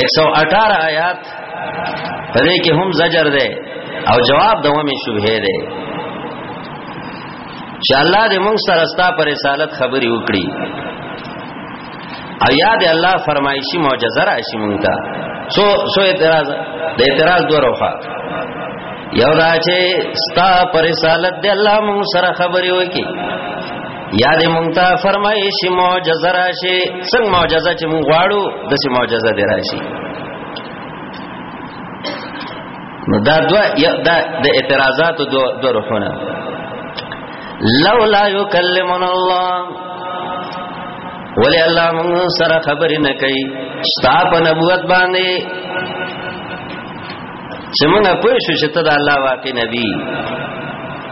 118 آیات پدې کې هم زجر ده او جواب دومې شوبه ده چې الله دې موږ سره ستا پر رسالت خبري وکړي او یاد الله فرمایشي معجزه راشي مونږ ته سو سو اعتراض د اعتراض دوه روخه یو دا چې ستا پر رسالت دې الله موږ سره خبري وکړي یا دې مونږ ته فرمایي شي معجزه راشي څنګه معجزه چې مونږ غواړو د سي معجزه دې راشي نو دا دوا دا د اعتراضات دو دو روحونه لولا یکلمنا الله ولی الله مونږ سره خبرې نه کوي ستا په نبوت باندې چې مونږ پوه شو چې ته د الله واقع نبی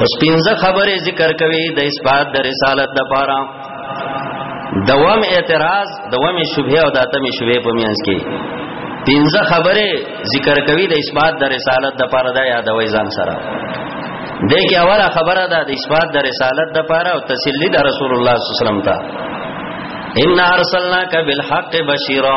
پس پنځه خبره ذکر کوي د اثبات د رسالت د پاره دوام اعتراض دوام شبهه او داتمه شبهه په میانس کې پنځه خبره ذکر کوي د اثبات د رسالت د پاره د یادوي ځان سره د کې اوله خبره ده د اثبات د رسالت د پاره او تسلی د رسول الله صلی الله علیه وسلم ته ان ارسلناک بالحق بشیرا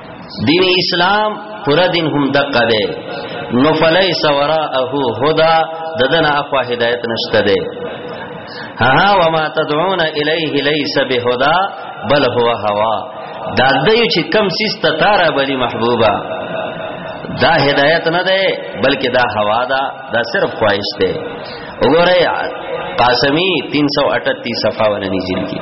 دین اسلام پورا دین هم دقه ده نو فلیس وراءه هدا ددن اخوا هدایت نشته ده ها وما تدعون الیه لیس بهدا بل هو هوا دا دیو چې کم سیس ته تارا بلی محبوبا دا هدایت نه ده بلکې دا هوا ده دا صرف خواهش ده وګوره قاسمی 338 صفحه ورنی جلد کی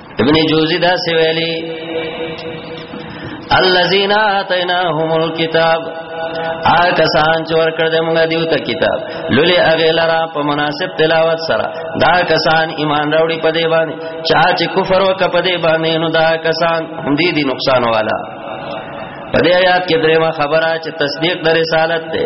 ابن جوزی دا سی ویلی الذين اتيناهم الكتاب آ کسان چې ورکړ دې موږ دیو ته کتاب لولې هغه لرا په مناسب تلاوت سره دا کسان ایمان راوړي په دې باندې چا چې کفر وک په دې باندې نو دا کسان هم دې دي نقصان والا په دې آیات کې درېما خبره چې تصدیق د رسالت ده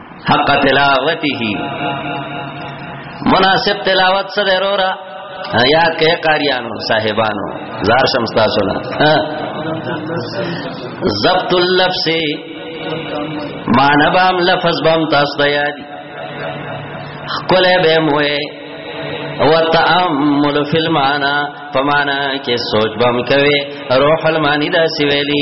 حق تلاوته مناسب تلاوت سره رورا یا کې قاریانو صاحبانو زار شمستا سنا ضبط اللفظ مانبام لفظ بام تاسو ته یاد خپل به موه او تامل فی المانا فمانا کې سوچ بم کوي روح المانی دا سویلی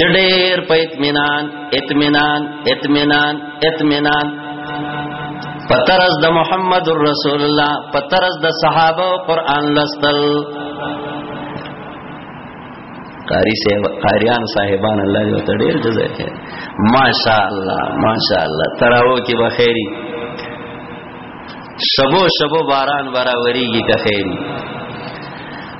چډیر په اطمینان اطمینان اطمینان اطمینان پترز د محمد رسول الله پترز د صحابه او قران لستل قاری صاحب قاریان صاحبان الله دې ته ډیر جزای کړي ماشاء الله ماشاء الله تراو کې بخیری شبو شبو باران برابرېږي که خیری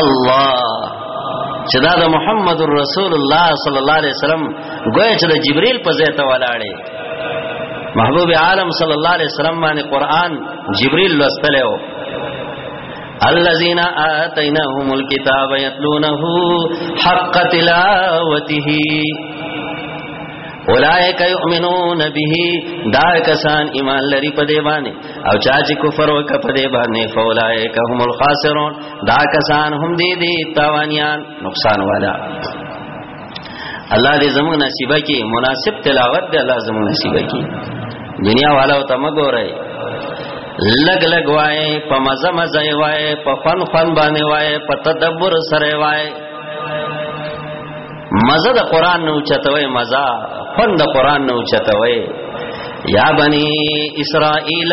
الله چې دا د محمد رسول الله صلی الله علیه وسلم ګویا چې د جبرئیل په ځای ته ولاړې محبوب عالم صلی الله علیه وسلم باندې قران جبرئیل لوستلو الذين آتيناهم الكتاب يتلونه حق تلاوته اولائک یؤمنون به دا کسان ایمان لري په دی باندې او چا چې کفر وکړ په دی باندې فاولائک هم الخاسرون دا کسان هم دې دې تاوانیان نقصان والا الله دې زموږ نصیبه کې مناسب تلاوت دې الله زموږ نصیبه کې دنیا والا او تم ګورای لګ لګ وای په مزه مزه وای په فن فن باندې وای په تدبر سره وای مزه د قران نو چتوي مزه فن د قران نو چتوي یا بنی اسرائیل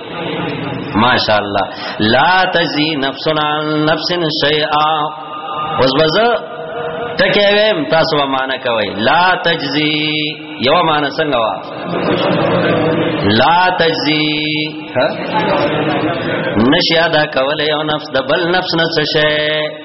ماشاء الله لا تزي نفسنا نفس شيئا اوس بز ټکه ویم تاسو به معنا کوي لا تجزي یو معنا څنګه وا لا تجزي نشیا دا کوله یو نفس د بل نفس نه څه شي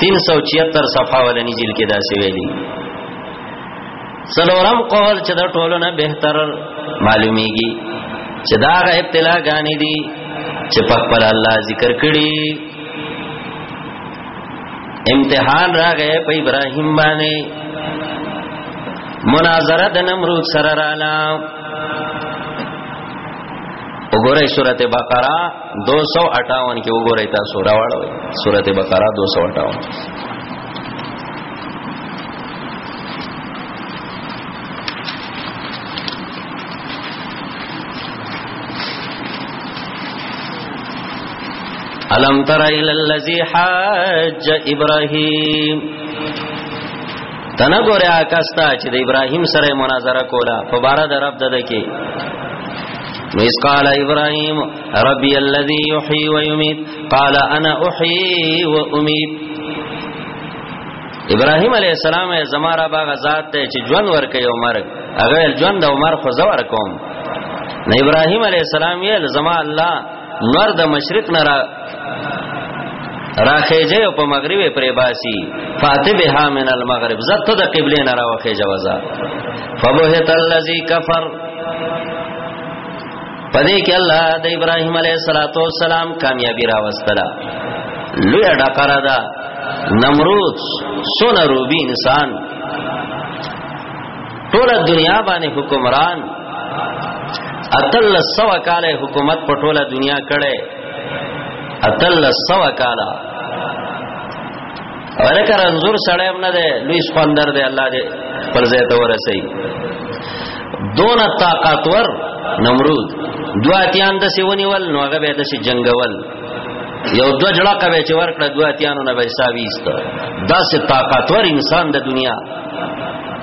376 صفحه ولني جیل کې دا سی ویلي سلورم قول چې د ټولو نه بهتر معلومیږي چې دا غ ابتلا غانې دي چې په خپل الله ذکر کړي امتحان راغې په ابراهیم باندې مناظره د نمرود سره رااله وګورئ سورته بقره 258 کې وګورئ تاسو راوړوي سورته بقره 258 الم تر الى الذي حج ابراهيم تنه ګوره آکاستا چې د ابراهيم سره مناظره کوله په بار د رب دده کې ویس قال ابراهيم ربي الذي يحيي ويميت قال انا احيي واميت ابراهيم عليه السلام زماره باغ ذات ته چې ژوند ورکه یو مرګ هغه ژوند او مرګ خو زور کوم نه ابراهيم عليه السلام یې زما الله نور د مشرق نه را راخېجه او په مغرب پرې باسي فاتبها من المغرب زته د قبله نه راوخې جوازا فبهت الذي كفر پدې کې الله د ابراهيم عليه صلوات و سلام کامیابی راوستلا لوی ډکره دا نمرود سونه روبي انسان ټول دنیا باندې حکمران اتل سو کال حکومت په ټوله دنیا کړي اتل سو کال ورکه رنزور سړی هم نه دی لوی سپندر دی الله دې پر ځای ته ورسي دون طاقتور نمرود دوا تیان د سیونی ول نو هغه به د سی جنگول یو دو جړه کوي چې ورکړه دوا تیانو نه به حساب ایست دا سه طاقتور انسان د دنیا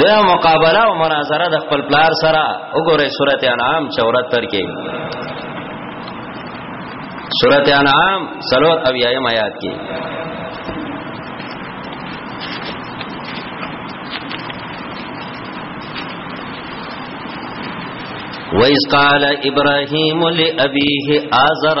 د مقابله او مناظره د خپل پلار سره وګوره سورته انعام 74 کې سورته انعام سلور او یایم آیات کې وَإِذْ قَالَ إِبْرَاهِيمُ لِأَبِيهِ آزَرَ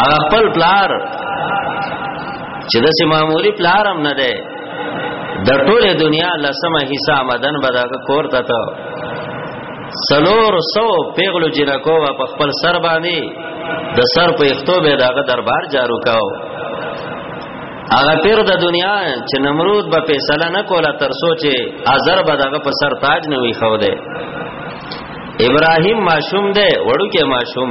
هغه خپل پلار چې د سیماموري پلار هم نه دی د ټوله دنیا لسمه حصہ مدن بدا کور ته ته سلور سو پیغلو جنکو و په خپل سر باندې د سر په اختو به داغه دربار جارو کاو هغه پیر د دنیا چې نمرود به فیصله نه کوله تر سوچې ازر به داغه په سر تاج نه وی خو ده ابراهیم ماشوم ده وړو کې ماشوم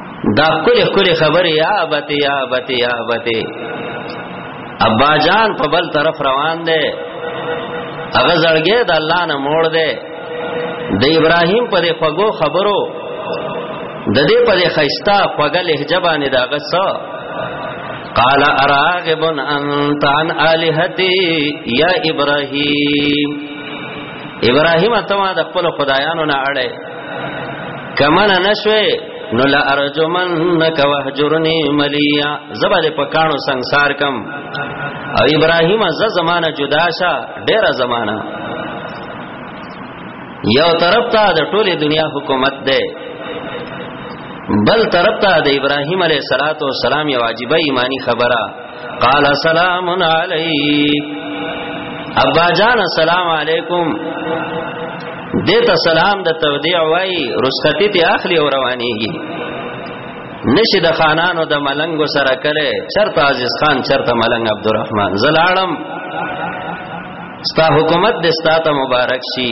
دا کلی کلی خبری یا بتی یا بتی یا بتی ابا جان په بل طرف روان دی هغه زړګې د الله نه موړ دی د ابراهیم په دې خوګو خبرو د دې په دې خيستا خوګه لهجه باندې دا غصه قال اراغب انت عن الهتي يا ابراهيم ابراهيم ته ما د خپل خدایانو نه اړه کمن نشوي نو لا ارجمنک وهجرنی ملیا زبر په کانو ਸੰسار کم او ابراهیم ز زمانہ جدا شا ډیر زمانہ یو طرف ته د ټوله دنیا حکومت ده بل طرف ته د ابراهیم علیه السلام یو عجیب ایمانی خبره قال سلام علیک ابا جان السلام علیکم دته سلام د تودیع وای رسختی ته اخلي او روانيږي نشي د خانانو د ملنګ سره کله چرته عزیز خان چرته ملنګ عبدالرحمن زلاړم ستا حکومت د ستا ته مبارک شي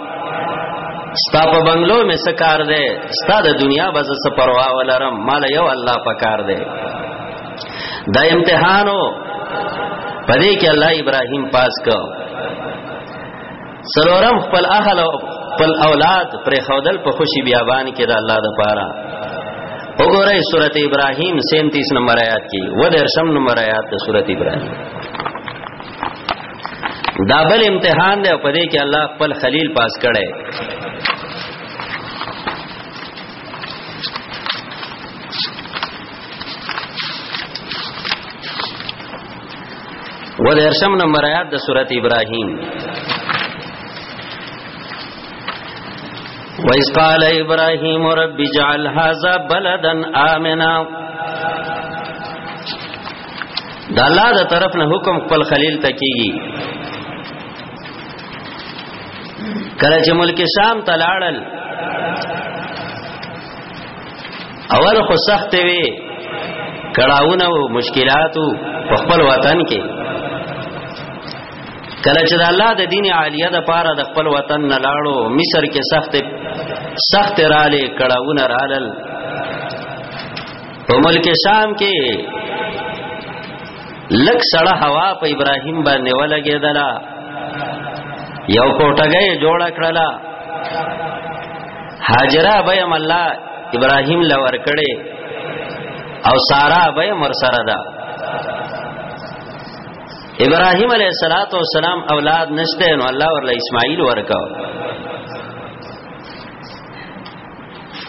ستا په بنگلو می سکار دی ستا د دنیا بز س پروا ولرم مال یو الله پکار دی دا امتحانو پدې کې الله ابراهیم پاس کو سرورم خپل اهل او خپل اولاد پر خودل په خوشي بیابان کې د الله د پاره وګورئ سورته ابراهیم 37 نمبر آیات کې و درشم نمبر آیات د سورته ابراهیم دا بل امتحان دی په دې کې الله خپل خلیل پاس کړي و د ارشم نمبر آیات د سورۃ ابراهیم وَإِذْ قَالَ إِبْرَاهِيمُ رَبِّ اجْعَلْ هَذَا بَلَدًا آمِنًا د الله د طرف نه حکم خپل خلیل ته کیږي کله چې ملک شام ته لاړل اول خو سخت وي کړهونه او مشکلاتو په خپل وطن کې کله چې د الله د دین عالیه د پاره د خپل وطن نه لاړو مصر کې سخت سخت رااله کړهونه رالل په ملک شام کې لک سړه هوا په ابراهیم باندې ولګېدله یو کوټګې جوړ کړلا هاجرہ بهم الله ابراهیم لور کړي او سارا به مر سره ده ابراهيم عليه الصلاه والسلام اولاد نشته نو الله ورله اسماعیل ورکاو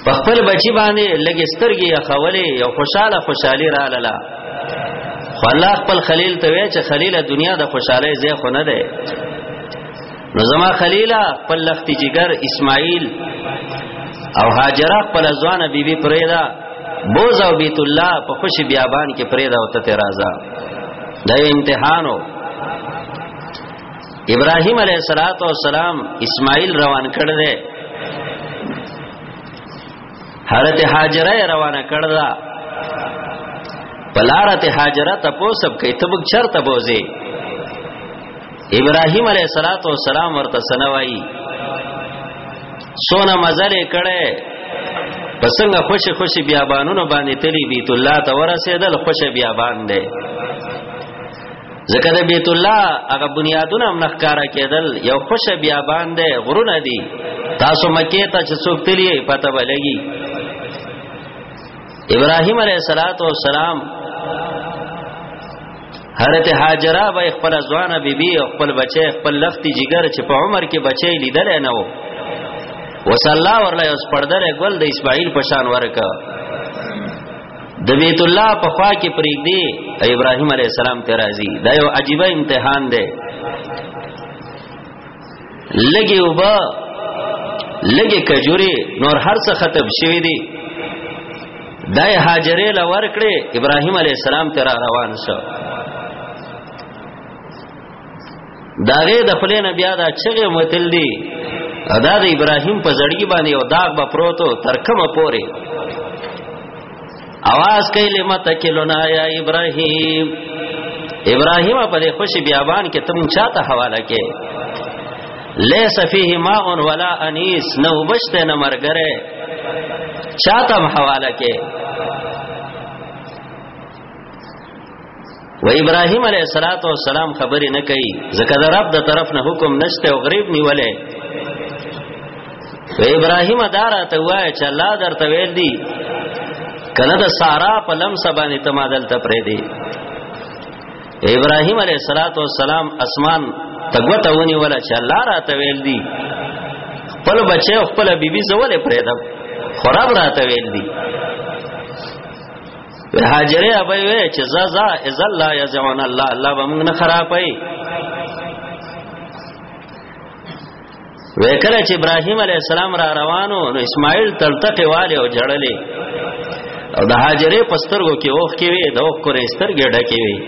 په خپل بچی باندې لګې سترګې یا خولې یو خوشاله خوشحالي را لاله خو الله خپل خلیل ته وی چې خلیل دنیا د خوشحالي ځای خو نه دی نو زما خلیلا خپل لختی جګر اسماعیل او هاجره خپل ځوانه بیبي پرېدا بوز او بیت الله په خوش بیابان کې پرېدا او ته راځه دا امتحانو ابراهيم عليه السلام اسماعیل روان کړ دې حضرت هاجره روانه کړ دا پلارت هاجره تپو سب کوي تبک چرته بوزي ابراهيم عليه السلام ورته سنوي سونه مزل کړي پسنګ خوشي خوشي بیابانونو باندې تلی بیت الله ته ورسېدل خوشي بیابان دی ځکه د بیت الله هغه بنیادونه هم نخکارا کېدل یو خوش بیا باندې غرونه دي تاسو مکه ته چې څوک تللی پته ولګي ابراهيم عليه صلوات و سلام حضرت هاجرہ به خپل ځوانه بیبي او خپل بچي خپل لختي جګر چې په عمر کې بچي لیدل نه وو وصلی الله ورله اوس پردره ګل د اسماعیل پشان ورکا د بیت الله په خوا کې پرېږدي ابراهيم عليه السلام ته راځي دا یو عجیب امتحان دی لګي وبا لګي کجوري نور هر څه ختم شوی دی دای هاجرې لور کړې ابراهيم عليه السلام ته را روان شو داغه د خلې نه بیا دا چغه متل دی ادا د ابراهیم په زړګي باندې یو داغ به پروتو تر کومه پوري आवाज کوي لمه تکلونا یا ابراهیم ابراهیم په دې خوشي بیابان کې تم چاته حواله کې لیس فیه ماء ولا انیس نو بشته نه مرګره چاته حواله کې و ابراهيم عليه الصلاه والسلام خبرې نه کوي ځکه د رب د طرف نه حکم نشته او غریب نیولې و ابراهيم دارا ته وای چې الله درته ویل دي کنه د سارا په لم سبانه تمادل ته پرې دي ابراهيم عليه الصلاه والسلام اسمان تګوته ونی ولا چې الله را ته ویل دي خپل بچي خپل بيبي زول پرې ده خراب را ته ویل دي هاجره ابي وې چې ززا اذا لا يزعون الله الله به موږ نه خرابای وکړه چې ابراهيم عليه السلام را روانو نو اسماعیل تلتقي والي او جړلې او د هاجره پسترګو کې اوخ کې وي د اوخ کورې سترګې ډکې وي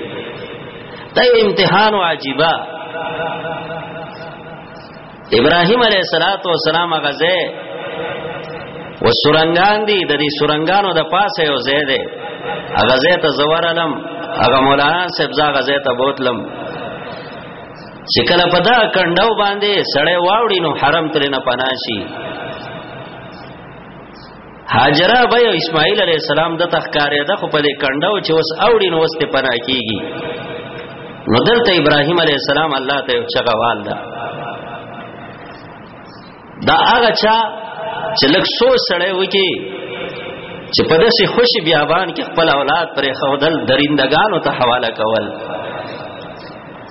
دا امتحان واجبہ ابراهيم عليه الصلاه والسلام غزه و سورنګان دي د دې سورنګانو د پاسه یو ځای دی هغه ځای ته زوار علم هغه مولانا صاحب زغه ځای ته بوتلم چې کله په دا کندو باندې سړی واوړي نو حرم ترې نه پناشي هاجره به اسماعیل علی السلام د تخکارې د خو په دې کنداو چې اوس اوړي نو واست پنا کیږي نو دلته ابراهیم علی السلام الله ته چغوال ده دا هغه چا چې لک سو سړی وکی چې په داسې خوشي بیابان کې خپل اولاد پرې خودل درندگانو ته حواله کول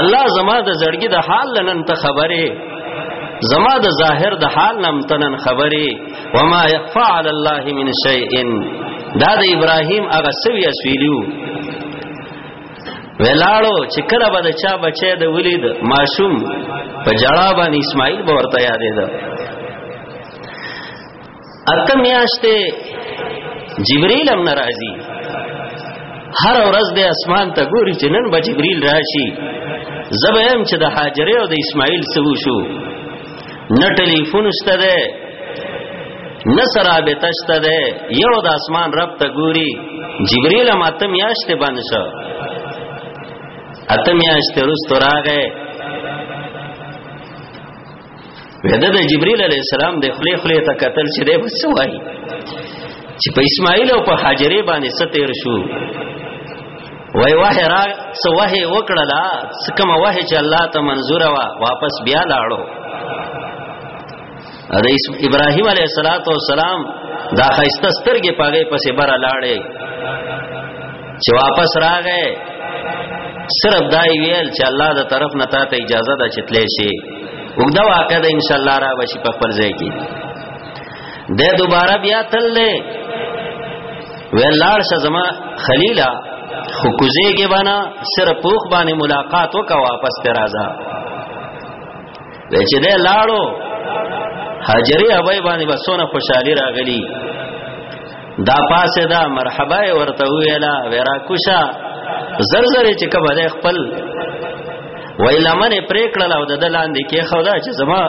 الله زما د زړګي د حال لنن ته خبره زما د ظاهر د حال نم تنن خبره وما يخفى على الله من شيء دا د ابراهيم هغه سوي اسویلو ولاړو چې کله به د چا بچي د ولید ماشوم په جړا باندې اسماعیل به ورته یادې ده اته میاشتې جبرئیل هم ناراضي هر ورځ د اسمان ته ګوري چې نن به جبرئیل راشي زبهم چې د هاجره او د اسماعیل سوي شو نه ټلیفون شته ده نه سرابطه شته ده یو د اسمان رب ته ګوري جبرئیل هم اته میاشتې باندې شو اته میاشتې وروسته راغی ودا د جبريل عليه السلام د خلی خلی ته قتل چې دی بس وای چې په اسماعیل او په حاجره باندې ستیر شو وای واه را سو واه وکړلا سکم واه چې الله ته منزور وا واپس بیا لاړو د ابراهيم عليه السلام دا خيسته سترګې پاګې پسې بر لاړې چې واپس راغې صرف دای ویل چې الله د طرف نه ته اجازه ده چې تلې شي وګدا واقع ده ان شاء الله را وشي په خپل ځای کې د دوباره بیا تل له ویلاړ شه زما خلیلا خو کوزه کې بنا سر پوخ باندې ملاقات وکا واپس ته راځه چې ده لاړو حاجری ابای باندې بسونه خوشحالي راغلی دا پاسه دا مرحبا ورته ویلا ورا کوشا زر زر چې کبه د خپل ویلا من پریکړل او د لاندې کې خدا چې زما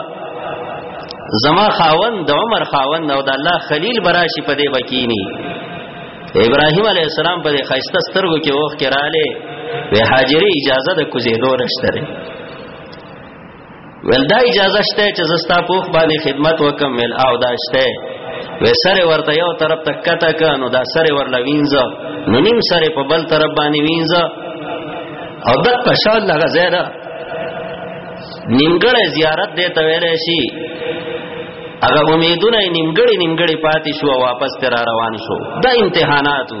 زما خاون د عمر خاون او د الله خلیل براشي په دې بکینی ابراهیم علی السلام په دې خیسته سترګو کې وښ کې رااله وی حاجری اجازه د کوزې دور شته ول دا اجازه شته چې زستا پوخ باندې خدمت وکم مل او دا شته و سر ورته یو طرف تک کته کانو دا سر ورل وینځه نو نیم سر په بل طرف باندې وینځه او د پښال لغه زیرا نیمګړې زیارت دی ته ویلې شي هغه امیدونه نیمګړې نیمګړې پاتې شو واپس تر روان شو دا امتحاناتو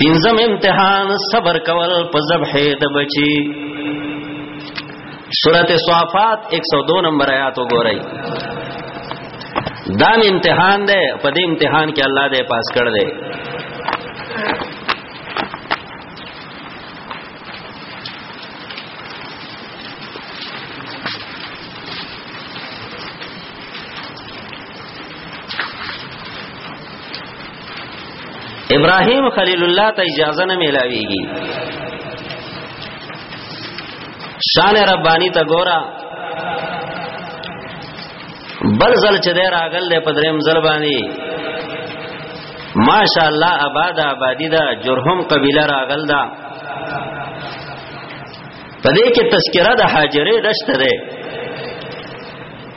پنځم امتحان صبر کول په ذبح د بچي سورته صافات 102 نمبر آیات وګورئ دا امتحان ده په دې امتحان کې الله دې پاس کړ دې ابراهيم خليل الله ته اجازه نه ملاويږي شان ربانی ته ګورا بل زل چې دی راغل دی په دریم زل باندې ماشاء الله آباد آبادی دا جرهم قبیله راغل دا په دې کې تذکرہ د حاجرې دشته ده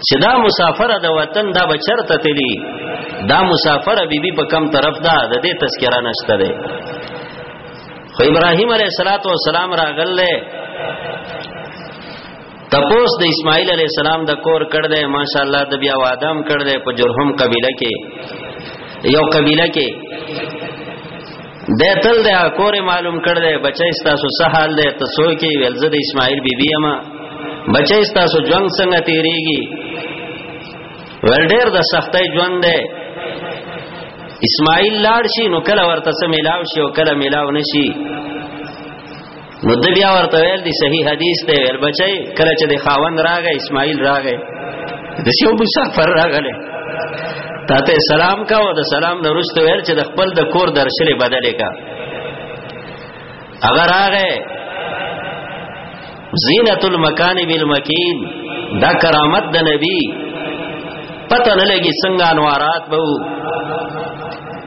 چې دا مسافر د وطن دا بچرته تلی دا مسافر بیبي په کم طرف دا د دې تذکرہ نشته ده خو ابراهيم عليه صلوات و سلام راغله تپوس د اسماعیل علی السلام د کور کړ دې ماشاءالله د بیا وادم کړ دې په جرهم قبيله کې یو قبيله کې د تل د کور معلوم کړ دی بچی تاسو څه حال دی ته څوک یې ول زه د اسماعیل بیبي یم بچی تاسو ژوند څنګه تیریږي ول ډیر د سختۍ ژوند دی اسماعیل لاړ شي نو کله ورته سم ملاو شي او کله ملاو نشي نو د بیا ورته ویل دی صحیح حدیث دی ویل بچي کله چې د خاوند راغی اسماعیل راغی د شیو مسافر راغله تا ته سلام کا او د سلام نه رسته ویل چې د خپل د کور درشلې بدلې کا اگر راغی زینت المکان بالمکین دا کرامت د نبی پته نه لګي څنګه انوارات به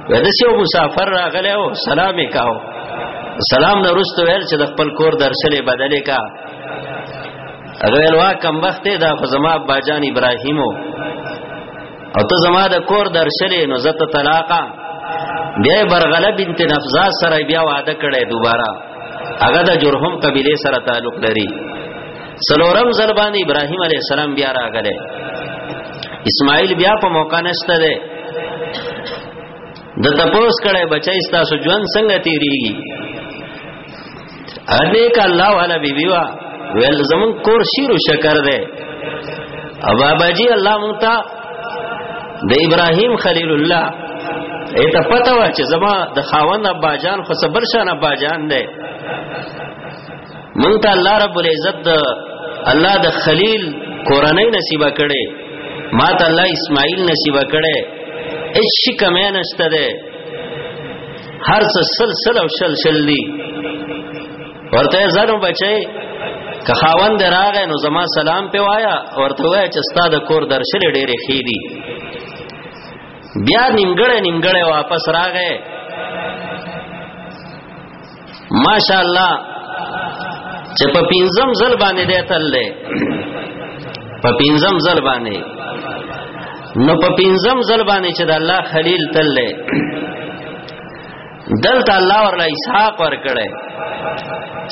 وې د سیو مسافر راغلی او سلام یې کاو سلام نه رسته ویل چې د خپل کور درشلې بدلې کا غویل وا کم وخت دا خو زما باجان ابراهیمو او ته زما د کور درشلې نو زت طلاقا بیا برغله بنت نفزا سره بیا وعده کړي دوباره هغه د جرهم قبيله سره تعلق لري سلورم ځل باندې ابراهيم عليه السلام بیا راغله اسماعیل بیا په موقع نشته ده د تپوس کړه بچای تاسو ژوند څنګه تیریږي انیک الله والا بیبی وا ویل زمون کور شیرو شکر ده او بابا جی الله مونږ ته د ابراهیم خلیل الله ایت پته وا چې زما د خاوند ابا جان خو صبر شان ابا جان ده مونږ ته الله رب العزت د الله د خلیل کورنۍ نصیب کړي ما ته الله اسماعیل نصیب کړي هیڅ شي کمه نشته ده هر څه سلسله او شل شل دي ورته زرو بچي که خاوند راغې نو زما سلام په وایا ورته وای چې ستاد کور درشل ډېرې خې دي بیا نیمګړې نیمګړې واپس راغې ماشاءالله چې په پینځم ځل باندې دی تل دی په پینځم ځل باندې نو په پینځم ځل باندې چې د الله خلیل تل دی دلته الله ورله اسحاق ور کړی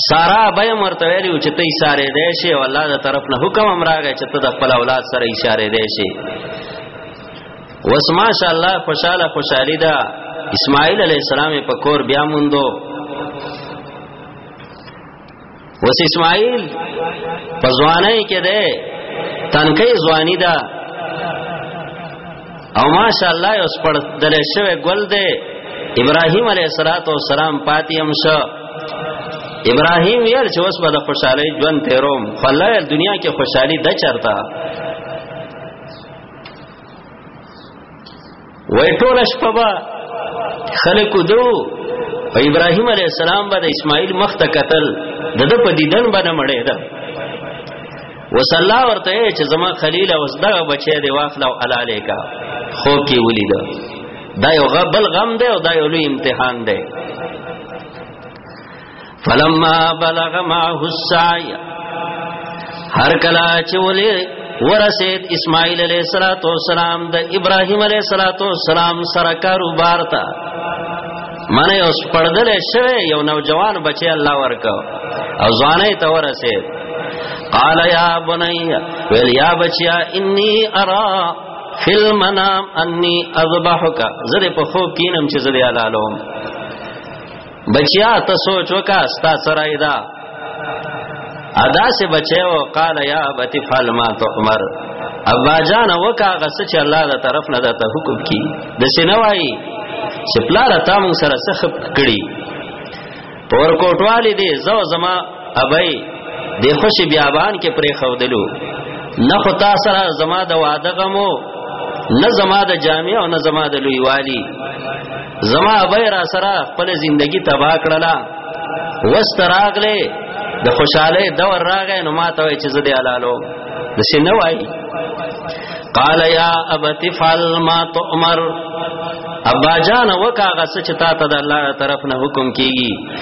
سارا به مرته ویلو چې ته اشاره دی شي او الله د طرف نه حکم امراغه چې ته د خپل اولاد سره اشاره دی شي وس ماشاء الله خوشاله خوشالي ده اسماعیل علی السلام په کور بیا موندو وس اسماعیل په ځواني کې ده تنکي ځواني ده او ماشاء الله اوس پر دل شوه ګل ده ابراهيم عليه السلام پاتې هم شو ابراهيم ویل چې اوس به د خوشحالي ژوند تیروم خلای دنیا کې خوشحالي د چرتا وای ټول شپه به خلق دو او ابراهيم عليه السلام به د اسماعیل مخ ته قتل د د په دیدن باندې مړې ده وصلا ورته چې زما خلیل او زدا بچي دی واخلا او الاله کا خو کې ولید دا یو غبل غم دی او دا یو لوی امتحان دی فلما بلغ معه السعي هر کلا چې ولې ورسید اسماعیل علیہ الصلات والسلام د ابراهیم علیہ الصلات والسلام سره کاروبار تا معنی اوس پړدل شوی یو نوجوان بچی الله ورکو او ځوانه ته ورسید قال یا بنی ویل یا بچیا انی ارا فی المنام انی اذبحک زره په خو کینم چې زره حلالوم بچیا ته سوچ وکا ستا سره دا ادا سے بچو قال یا بتی فعل ما تؤمر ابا جان وکا غس چې الله دا طرف نه دا ته حکم کی د سینوای چې پلار تا مون سره سخت کړي پور کوټوالی دی زو زما ابای د خوشي بیابان کې پرې خودلو نه خو تا سره زما د واده غمو نه زما د جامع او نه زما د لوی والی زما ابای را سره خپل ژوندۍ تباہ کړلا وستراغله د خوشاله دور راغې نو ما ته وای چې زده حلالو د شنو وای قال یا ابت فعل ما تؤمر ابا جان وکاغه څه چې تا ته د الله طرف نه حکم کیږي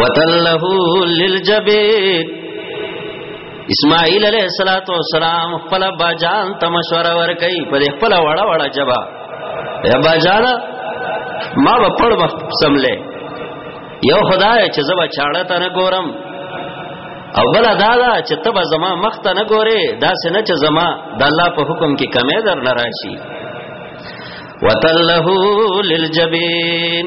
وتله للجبين اسماعیل علیہ الصلات والسلام خپل باجان ته مشوره ورکړي په خپل وړه وړه جبا یا باجان ما په پړ وخت سملې یو خدای چې زما چاړه ته نه ګورم او بل دا دا چې تب زما مخ ته نه ګوري دا سينه چې زما د الله په حکم کې کمې در نه راشي وتله للجبين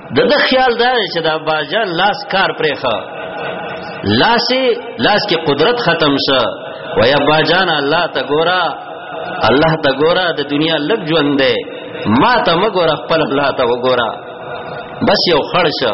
د د خیال دا چې دا باجان لاس کار پرېخه لاس لاس کې قدرت ختم شه وای باجان الله ته ګورا الله ته ګورا د دنیا لګ ژوند دی ما ته مګورا خپل الله ته وګورا بس یو خړ شه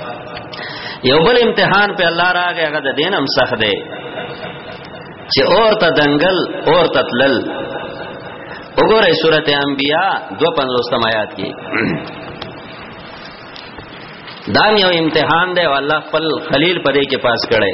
یو بل امتحان په الله راغی هغه د دینم سخت دی چې اور ته دنګل اور ته تلل وګورئ سورته انبیاء 250 آیات کې دا یو امتحان دی او الله خپل خلیل پرې کې پاس کړي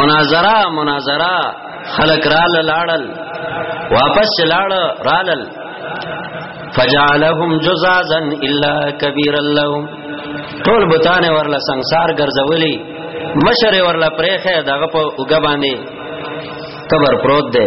مناظره مناظره خلق رال لاړل واپس لاړ رالل فجعلهم جزازا الا كبيرا لهم ټول بوتانه ورله ਸੰسار ګرځولي مشر ورله پرېخه دغه په وګ باندې قبر پروت دی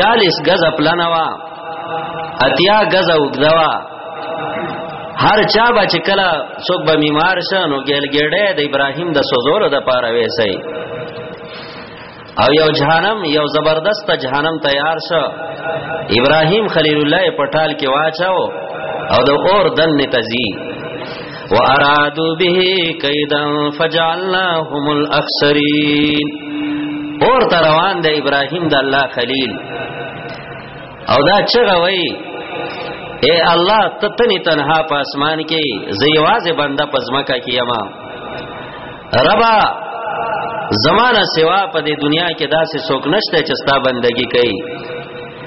40 غز پلان وا اتیا غز وګدوا هر چا به چې کله څوک به بیمار شنو ګل ګړې د ابراهیم د سوزولو د پاره وېسي او یو جهنم یو زبردست جهنم تیار شو ابراهیم خلیل الله پټال کې واچاو او د اور دن نتزی وارادو به کیدا فجعلناهم الاخسرین اور ته روان د ابراهیم د الله خلیل او دا چغه وای اے الله تتنی تنها په اسمان کې زیواز بنده پزماکا کیما ربا زمانہ سوا په دې دنیا کې داسې څوک نشته چې ستا بندگی کوي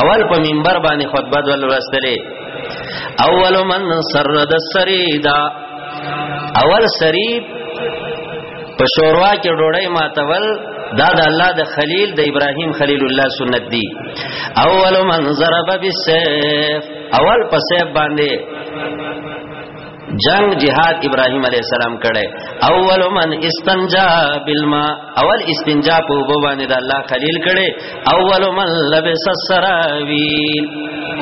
اول په منبر باندې خطبه دول ورستلې اول من سرد سریدا اول سریب په شوروا کې ډوړې ماتول دا د الله د خلیل د ابراهیم خلیل الله سنت دی اول من ضرب بالسيف اول په سیف باندې جنگ جهاد ابراهيم عليه السلام کړي اول من استنجا بالماء اول استنجا په وبو باندې د الله خلیل کړي اول من لبس السراويل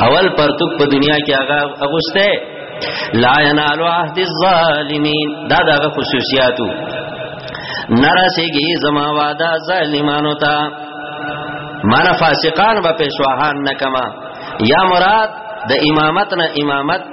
اول پرتوک په دنیا کې هغه اغوسته لا ينال عهد الظالمين دا دغه خصوصیاتو نرسیږي زما واده ظالمانو ته مانا فاسقان به پښواهان نکما یا مراد د امامت نه امامت